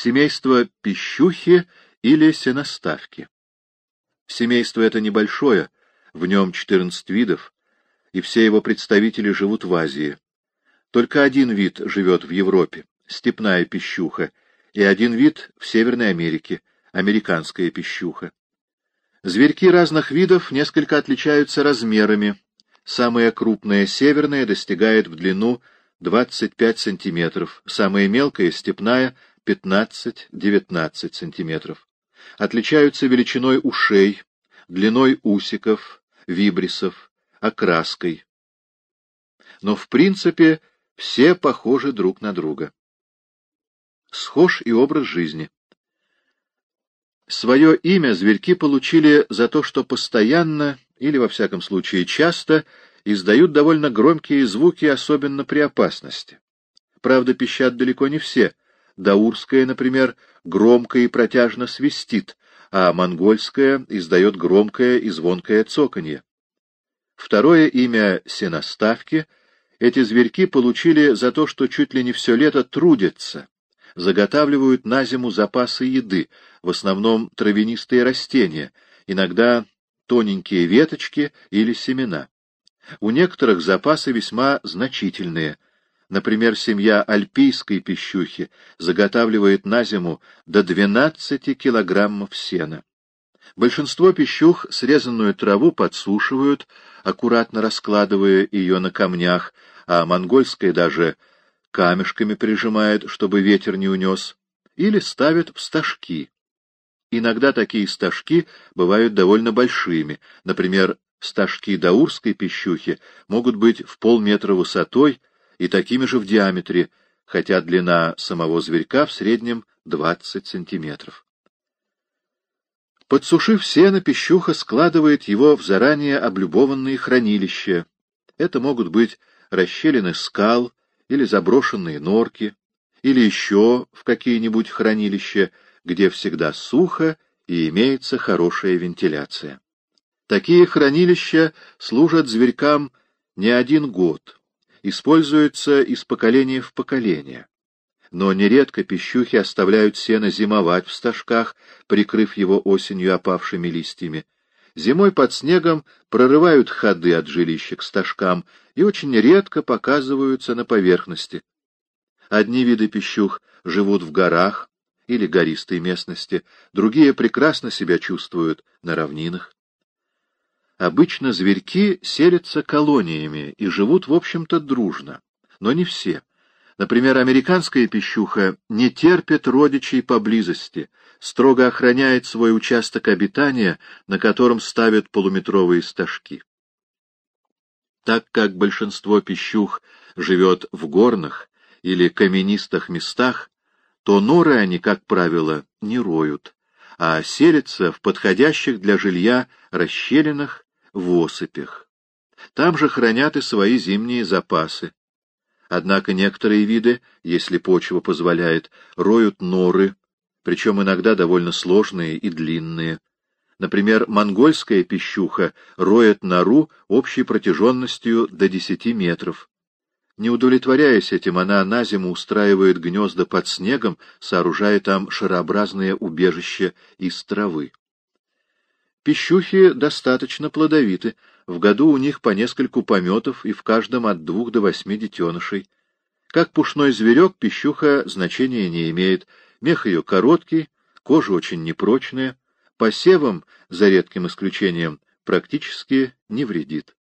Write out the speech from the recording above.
Семейство пищухи или сеноставки. Семейство это небольшое, в нем 14 видов, и все его представители живут в Азии. Только один вид живет в Европе — степная пищуха, и один вид в Северной Америке — американская пищуха. Зверьки разных видов несколько отличаются размерами. Самая крупная северная достигает в длину 25 сантиметров, самая мелкая степная — 15-19 сантиметров. Отличаются величиной ушей, длиной усиков, вибрисов, окраской. Но в принципе все похожи друг на друга. Схож и образ жизни. Свое имя зверьки получили за то, что постоянно, или во всяком случае часто, издают довольно громкие звуки, особенно при опасности. Правда, пищат далеко не все. Даурская, например, громко и протяжно свистит, а монгольская издает громкое и звонкое цоканье. Второе имя сеноставки эти зверьки получили за то, что чуть ли не все лето трудятся, заготавливают на зиму запасы еды, в основном травянистые растения, иногда тоненькие веточки или семена. У некоторых запасы весьма значительные. Например, семья альпийской пищухи заготавливает на зиму до 12 килограммов сена. Большинство пищух срезанную траву подсушивают, аккуратно раскладывая ее на камнях, а монгольская даже камешками прижимает, чтобы ветер не унес, или ставят в стажки. Иногда такие стажки бывают довольно большими, например, стажки даурской пищухи могут быть в полметра высотой и такими же в диаметре, хотя длина самого зверька в среднем 20 сантиметров. Подсушив сено, пищуха складывает его в заранее облюбованные хранилища. Это могут быть расщелины скал или заброшенные норки, или еще в какие-нибудь хранилища, где всегда сухо и имеется хорошая вентиляция. Такие хранилища служат зверькам не один год, используются из поколения в поколение но нередко пищухи оставляют сено зимовать в стажках, прикрыв его осенью опавшими листьями. Зимой под снегом прорывают ходы от жилища к стажкам и очень редко показываются на поверхности. Одни виды пищух живут в горах или гористой местности, другие прекрасно себя чувствуют на равнинах. Обычно зверьки селятся колониями и живут, в общем-то, дружно, но не все. Например, американская пищуха не терпит родичей поблизости, строго охраняет свой участок обитания, на котором ставят полуметровые стажки. Так как большинство пищух живет в горных или каменистых местах, то норы они, как правило, не роют, а селятся в подходящих для жилья расщелинах в осыпях. Там же хранят и свои зимние запасы, Однако некоторые виды, если почва позволяет, роют норы, причем иногда довольно сложные и длинные. Например, монгольская пищуха роет нору общей протяженностью до 10 метров. Не удовлетворяясь этим, она на зиму устраивает гнезда под снегом, сооружая там шарообразное убежище из травы. Пищухи достаточно плодовиты, в году у них по нескольку пометов и в каждом от двух до восьми детенышей. Как пушной зверек, пищуха значения не имеет. Мех ее короткий, кожа очень непрочная, посевом, за редким исключением, практически не вредит.